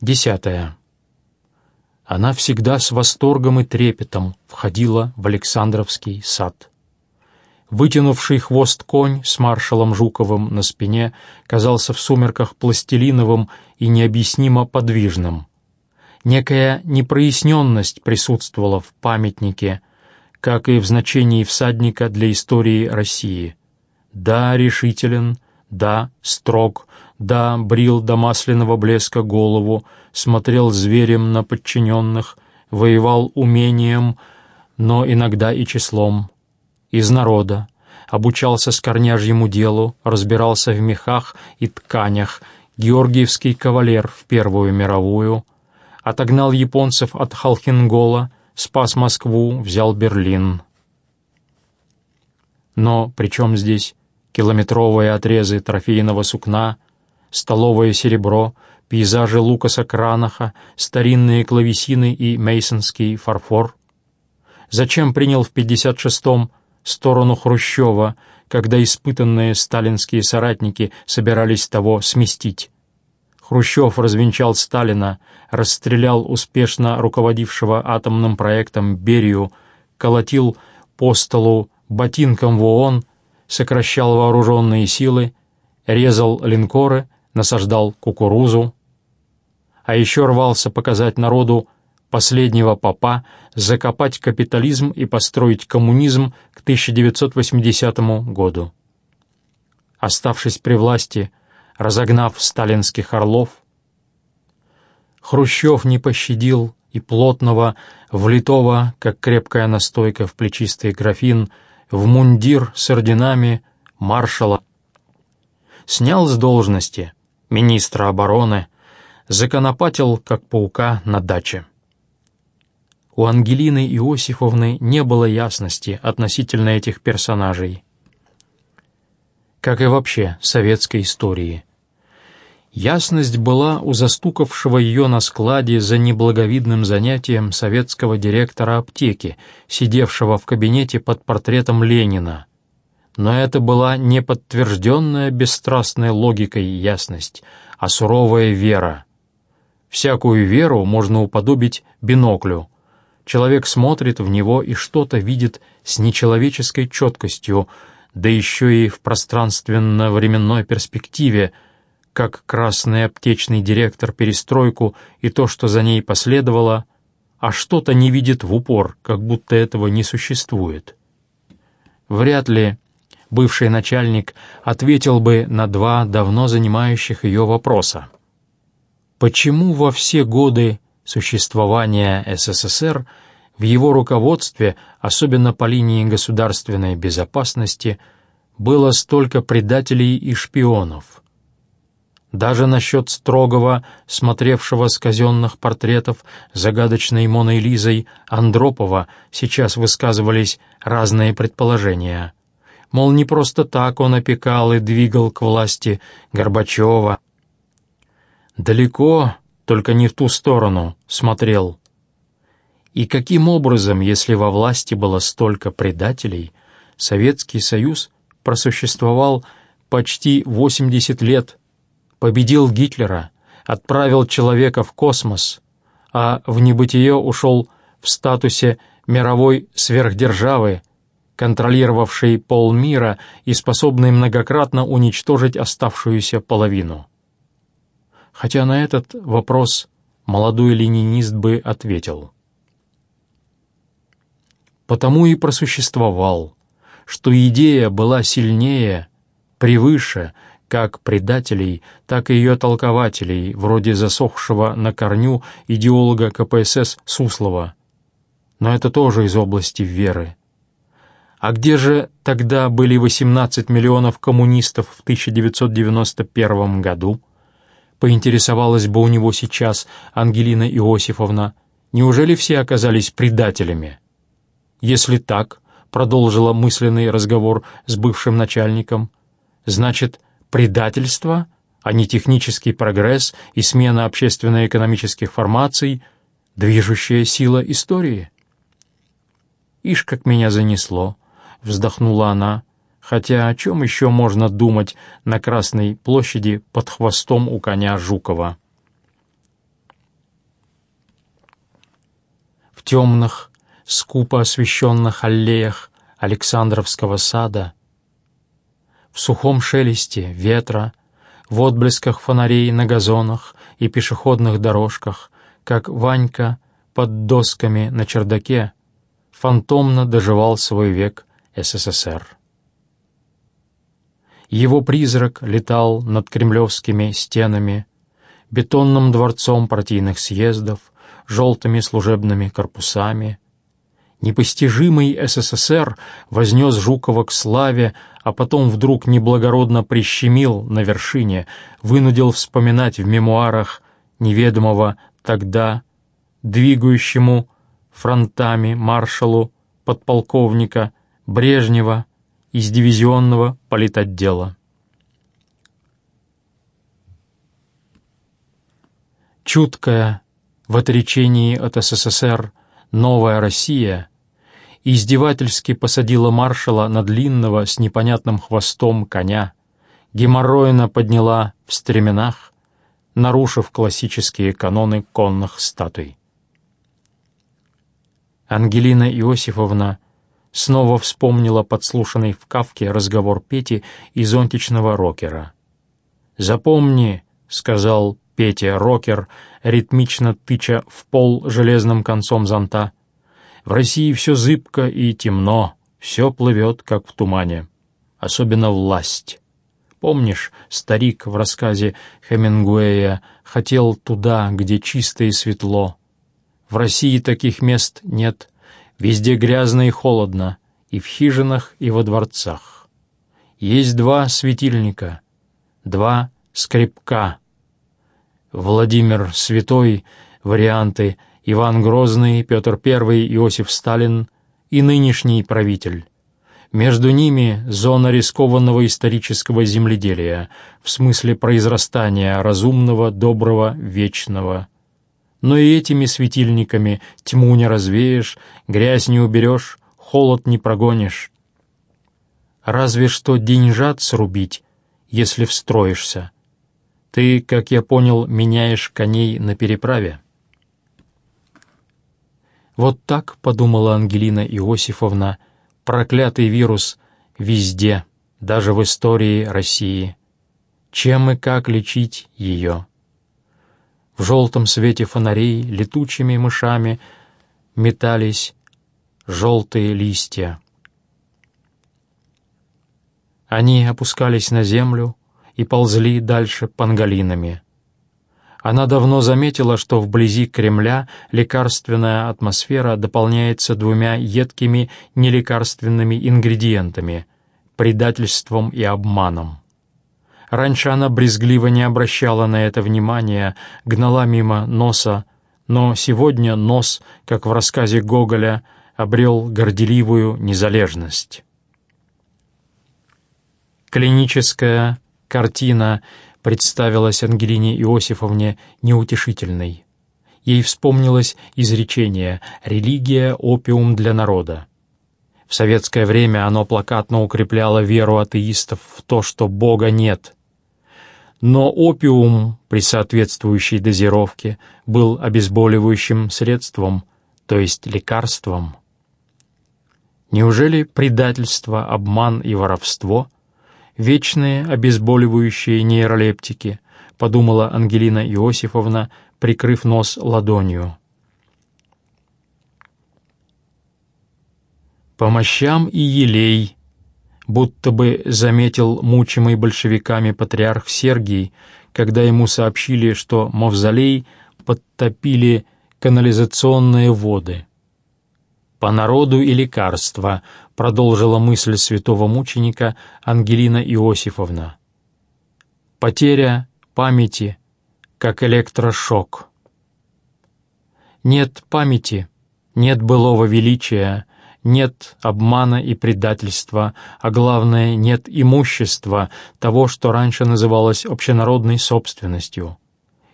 Десятое. Она всегда с восторгом и трепетом входила в Александровский сад. Вытянувший хвост конь с маршалом Жуковым на спине казался в сумерках пластилиновым и необъяснимо подвижным. Некая непроясненность присутствовала в памятнике, как и в значении всадника для истории России. Да, решителен, да, строг, да, брил до масляного блеска голову, смотрел зверем на подчиненных, воевал умением, но иногда и числом. Из народа, обучался скорняжьему делу, разбирался в мехах и тканях, георгиевский кавалер в Первую мировую, отогнал японцев от Халхингола, спас Москву, взял Берлин. Но при чем здесь километровые отрезы трофейного сукна — столовое серебро, пейзажи Лукаса Кранаха, старинные клавесины и мейсонский фарфор? Зачем принял в 56-м сторону Хрущева, когда испытанные сталинские соратники собирались того сместить? Хрущев развенчал Сталина, расстрелял успешно руководившего атомным проектом Берию, колотил по столу ботинком в ООН, сокращал вооруженные силы, резал линкоры — насаждал кукурузу, а еще рвался показать народу последнего попа, закопать капитализм и построить коммунизм к 1980 году. Оставшись при власти, разогнав сталинских орлов, Хрущев не пощадил и плотного, влитого, как крепкая настойка в плечистый графин, в мундир с орденами маршала. Снял с должности — министра обороны, законопатил, как паука, на даче. У Ангелины Иосифовны не было ясности относительно этих персонажей, как и вообще советской истории. Ясность была у застукавшего ее на складе за неблаговидным занятием советского директора аптеки, сидевшего в кабинете под портретом Ленина, но это была не подтвержденная бесстрастной логикой ясность, а суровая вера. Всякую веру можно уподобить биноклю. Человек смотрит в него и что-то видит с нечеловеческой четкостью, да еще и в пространственно-временной перспективе, как красный аптечный директор перестройку и то, что за ней последовало, а что-то не видит в упор, как будто этого не существует. Вряд ли бывший начальник ответил бы на два давно занимающих ее вопроса. Почему во все годы существования СССР в его руководстве, особенно по линии государственной безопасности, было столько предателей и шпионов? Даже насчет строгого, смотревшего с казенных портретов загадочной Моной Лизой Андропова сейчас высказывались разные предположения — мол, не просто так он опекал и двигал к власти Горбачева. Далеко, только не в ту сторону, смотрел. И каким образом, если во власти было столько предателей, Советский Союз просуществовал почти 80 лет, победил Гитлера, отправил человека в космос, а в небытие ушел в статусе мировой сверхдержавы, контролировавший полмира и способный многократно уничтожить оставшуюся половину. Хотя на этот вопрос молодой ленинист бы ответил. Потому и просуществовал, что идея была сильнее, превыше, как предателей, так и ее толкователей, вроде засохшего на корню идеолога КПСС Суслова. Но это тоже из области веры. А где же тогда были 18 миллионов коммунистов в 1991 году? Поинтересовалась бы у него сейчас Ангелина Иосифовна. Неужели все оказались предателями? Если так, продолжила мысленный разговор с бывшим начальником, значит, предательство, а не технический прогресс и смена общественно-экономических формаций — движущая сила истории? Ишь, как меня занесло. — вздохнула она. «Хотя о чем еще можно думать на Красной площади под хвостом у коня Жукова?» темных, скупо освещенных аллеях Александровского сада, в сухом шелесте ветра, в отблесках фонарей на газонах и пешеходных дорожках, как Ванька под досками на чердаке, фантомно доживал свой век СССР. Его призрак летал над кремлевскими стенами, бетонным дворцом партийных съездов, желтыми служебными корпусами. Непостижимый СССР вознес Жукова к славе, а потом вдруг неблагородно прищемил на вершине, вынудил вспоминать в мемуарах неведомого тогда, двигающему фронтами маршалу, подполковника Брежнева из дивизионного политотдела. Чуткая в отречении от СССР «Новая Россия» издевательски посадила маршала на длинного с непонятным хвостом коня, геморройно подняла в стременах, нарушив классические каноны конных статуй. Ангелина Иосифовна снова вспомнила подслушанный в Кавке разговор Пети и зонтичного рокера. «Запомни», — сказал Петя рокер, ритмично тыча в пол железным концом зонта, «в России все зыбко и темно, все плывет, как в тумане, особенно власть». Помнишь, старик в рассказе Хемингуэя хотел туда, где чисто и светло, в России таких мест нет, везде грязно и холодно, и в хижинах, и во дворцах. Есть два светильника, два скрипка. Владимир Святой, варианты Иван Грозный, Петр I, Иосиф Сталин и нынешний правитель. Между ними зона рискованного исторического земледелия, в смысле произрастания разумного, доброго, вечного но и этими светильниками тьму не развеешь, грязь не уберешь, холод не прогонишь. Разве что деньжат срубить, если встроишься. Ты, как я понял, меняешь коней на переправе. Вот так, подумала Ангелина Иосифовна, проклятый вирус везде, даже в истории России. Чем и как лечить ее? В желтом свете фонарей летучими мышами метались желтые листья. Они опускались на землю и ползли дальше панголинами. Она давно заметила, что вблизи Кремля лекарственная атмосфера дополняется двумя едкими нелекарственными ингредиентами — предательством и обманом. Раньше она брезгливо не обращала на это внимания, гнала мимо носа, но сегодня нос, как в рассказе Гоголя, обрел горделивую незалежность. Клиническая картина представилась Ангелине Иосифовне неутешительной. Ей вспомнилось изречение «религия — опиум для народа». В советское время оно плакатно укрепляло веру атеистов в то, что Бога нет — но опиум при соответствующей дозировке был обезболивающим средством, то есть лекарством. Неужели предательство, обман и воровство — вечные обезболивающие нейролептики, подумала Ангелина Иосифовна, прикрыв нос ладонью. По мощам и елей будто бы заметил мучимый большевиками патриарх Сергий, когда ему сообщили, что мавзолей подтопили канализационные воды. «По народу и лекарства», — продолжила мысль святого мученика Ангелина Иосифовна. «Потеря памяти, как электрошок». Нет памяти, нет былого величия, нет обмана и предательства, а главное, нет имущества, того, что раньше называлось общенародной собственностью.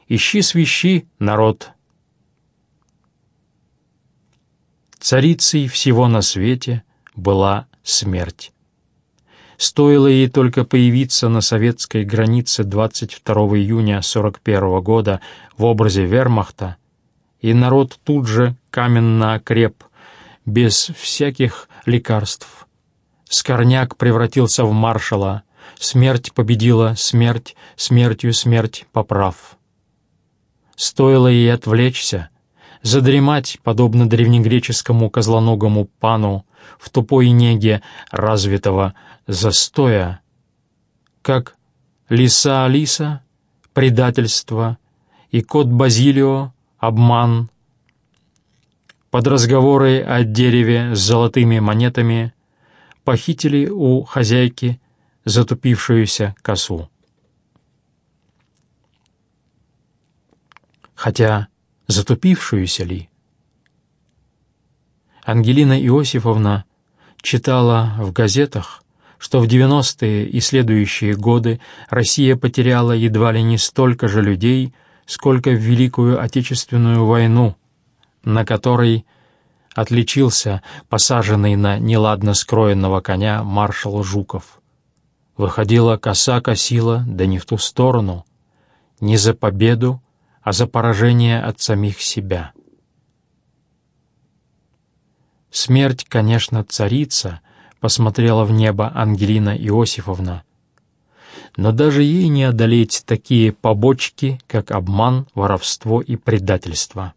Ищи свищи, народ. Царицей всего на свете была смерть. Стоило ей только появиться на советской границе 22 июня 41 года в образе вермахта, и народ тут же каменно окреп, без всяких лекарств. Скорняк превратился в маршала, смерть победила смерть, смертью смерть поправ. Стоило ей отвлечься, задремать, подобно древнегреческому козлоногому пану, в тупой неге развитого застоя, как лиса Алиса, предательство, и кот Базилио, обман. Под разговоры о дереве с золотыми монетами похитили у хозяйки затупившуюся косу. Хотя затупившуюся ли? Ангелина Иосифовна читала в газетах, что в 90-е и следующие годы Россия потеряла едва ли не столько же людей, сколько в Великую Отечественную войну, на которой отличился посаженный на неладно скроенного коня маршал Жуков. Выходила коса косила, да не в ту сторону, не за победу, а за поражение от самих себя. Смерть, конечно, царица, посмотрела в небо Ангелина Иосифовна, но даже ей не одолеть такие побочки, как обман, воровство и предательство.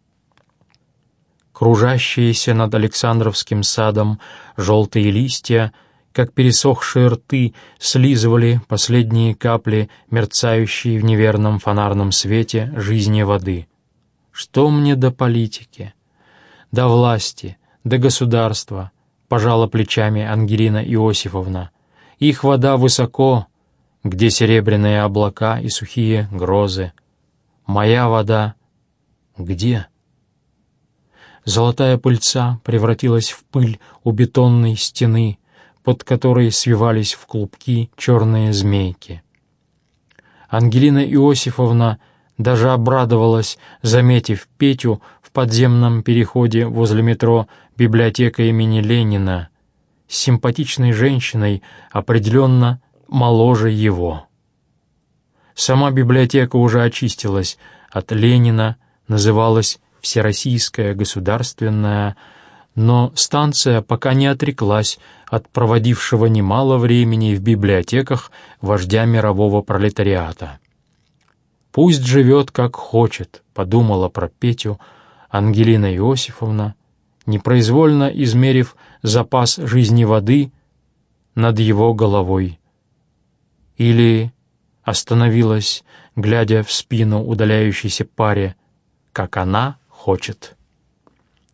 Кружащиеся над Александровским садом желтые листья, как пересохшие рты, слизывали последние капли, мерцающие в неверном фонарном свете жизни воды. Что мне до политики, до власти, до государства, пожала плечами Ангелина Иосифовна. Их вода высоко, где серебряные облака и сухие грозы. Моя вода где? Золотая пыльца превратилась в пыль у бетонной стены, под которой свивались в клубки черные змейки. Ангелина Иосифовна даже обрадовалась, заметив Петю в подземном переходе возле метро библиотека имени Ленина с симпатичной женщиной, определенно моложе его. Сама библиотека уже очистилась от Ленина, называлась Всероссийская государственная, но станция пока не отреклась от проводившего немало времени в библиотеках вождя мирового пролетариата. «Пусть живет, как хочет», — подумала про Петю Ангелина Иосифовна, непроизвольно измерив запас жизни воды над его головой. Или остановилась, глядя в спину удаляющейся паре, как она хочет.